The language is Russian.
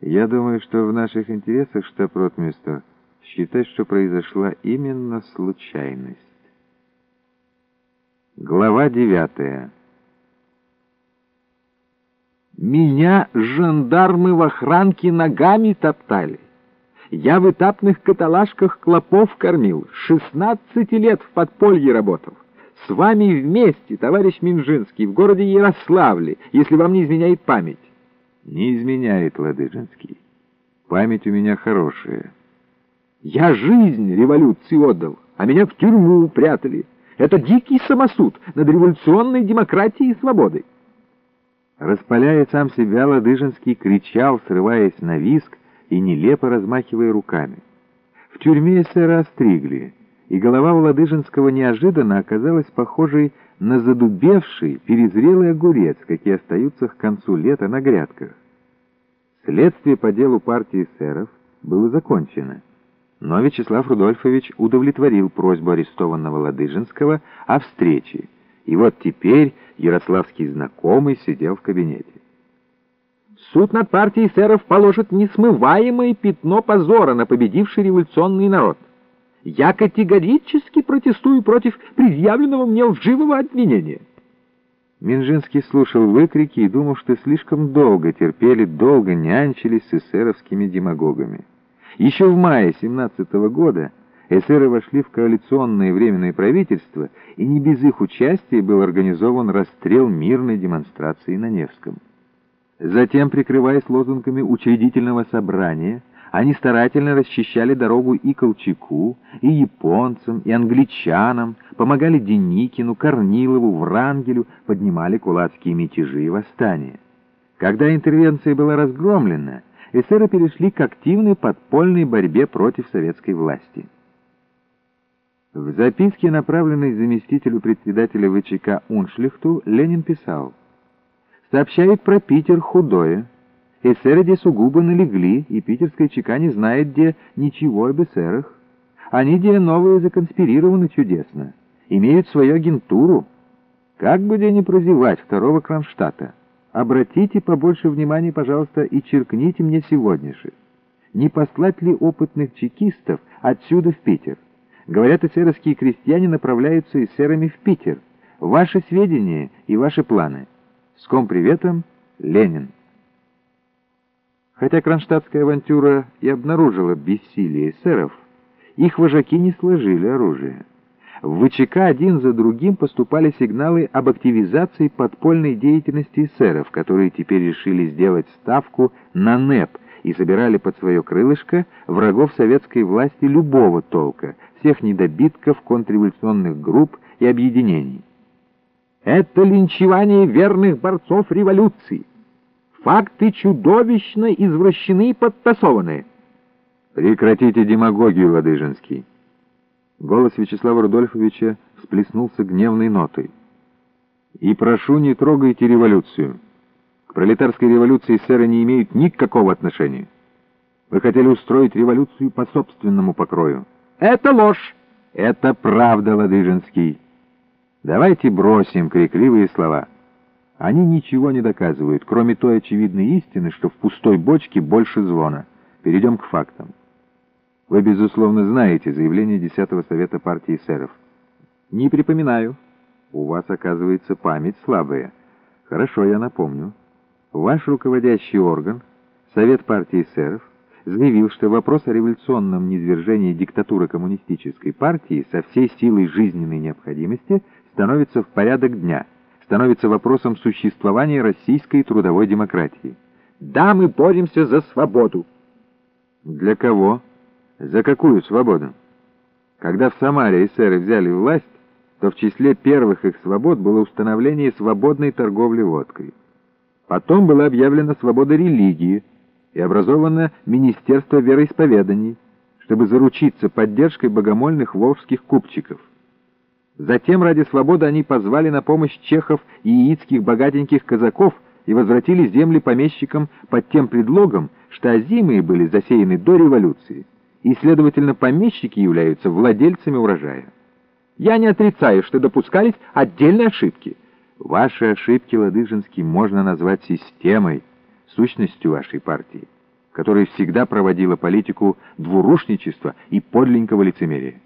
Я думаю, что в наших интересах, штаб-ротмистр, считать, что произошла именно случайность. Глава девятая. Меня жандармы в охранке ногами топтали. Я в этапных каталажках клопов кормил, шестнадцати лет в подполье работал. С вами вместе, товарищ Минжинский, в городе Ярославле, если вам не изменяет память. Не изменяет, Ладыжинский. Память у меня хорошая. Я жизнь революции отдал, а меня в тюрьму упрятали. Это дикий самосуд над революционной демократией и свободой. Распаляя сам себя, Ладыжинский кричал, срываясь на виск и нелепо размахивая руками. В тюрьме сэра остригли, и голова у Ладыжинского неожиданно оказалась похожей на задубевший, перезрелый огурец, какие остаются к концу лета на грядках. Следствие по делу партии сэров было закончено. Но Вячеслав Рудольфович удовлетворил просьбу арестованного Ладыжинского о встрече, и вот теперь ярославский знакомый сидел в кабинете. Суд над партией сэров положит несмываемое пятно позора на победивший революционный народ. Я категорически протестую против предъявленного мне лживого обвинения. Минжинский слушал выкрики и думал, что слишком долго терпели, долго нянчились с эсеровскими демагогами. Еще в мае 17 -го года эсеры вошли в коалиционное временное правительство, и не без их участия был организован расстрел мирной демонстрации на Невском. Затем, прикрываясь лозунгами учредительного собрания, они старательно расчищали дорогу и Колчаку, и японцам, и англичанам, помогали Деникину, Корнилову, Врангелю, поднимали кулацкие мятежи и восстания. Когда интервенция была разгромлена, эсеры перешли к активной подпольной борьбе против советской власти. В записке, направленной заместителю председателя ВЧК Уншлихту, Ленин писал «Сообщает про Питер худое. Эсеры сугубо налегли, и питерская ЧК не знает, где ничего об эсерах. Они где новые законспирированы чудесно, имеют свою агентуру. Как бы где не прозевать второго Кронштадта?» Обратите побольше внимания, пожалуйста, и черкните мне сегодня же. Не послать ли опытных чекистов отсюда в Питер? Говорят, эсеровские крестьяне направляются эсерами в Питер. Ваши сведения и ваши планы. С ком приветом, Ленин. Хотя кронштадтская авантюра и обнаружила бессилие эсеров, их вожаки не сложили оружие. В ВЧК один за другим поступали сигналы об активизации подпольной деятельности эсеров, которые теперь решили сделать ставку на НЭП и собирали под свое крылышко врагов советской власти любого толка, всех недобитков, контрреволюционных групп и объединений. Это линчевание верных борцов революции. Факты чудовищно извращены и подтасованы. Прекратите демагогию, Ладыжинский. Голос Вячеслава Рудольфовича всплеснулся гневной нотой. «И прошу, не трогайте революцию. К пролетарской революции сэры не имеют никакого отношения. Вы хотели устроить революцию по собственному покрою». «Это ложь!» «Это правда, Ладыжинский. Давайте бросим крикливые слова. Они ничего не доказывают, кроме той очевидной истины, что в пустой бочке больше звона. Перейдем к фактам. Вы, безусловно, знаете заявление 10-го Совета партии сэров. Не припоминаю. У вас, оказывается, память слабая. Хорошо, я напомню. Ваш руководящий орган, Совет партии сэров, заявил, что вопрос о революционном низвержении диктатуры коммунистической партии со всей силой жизненной необходимости становится в порядок дня, становится вопросом существования российской трудовой демократии. Да, мы боремся за свободу. Для кого? За какую свободу? Когда в Самаре эсеры взяли власть, то в числе первых их свобод было установление свободной торговли водкой. Потом была объявлена свобода религии и образовано Министерство вероисповеданий, чтобы заручиться поддержкой богомольных волжских купчиков. Затем ради свободы они позвали на помощь чехов и яицких богатеньких казаков и возвратили земли помещикам под тем предлогом, что озимые были засеяны до революции и, следовательно, помещики являются владельцами урожая. Я не отрицаю, что допускались отдельные ошибки. Ваши ошибки, Ладыжинский, можно назвать системой, сущностью вашей партии. которая всегда проводила политику двурушничества и подленького лицемерия.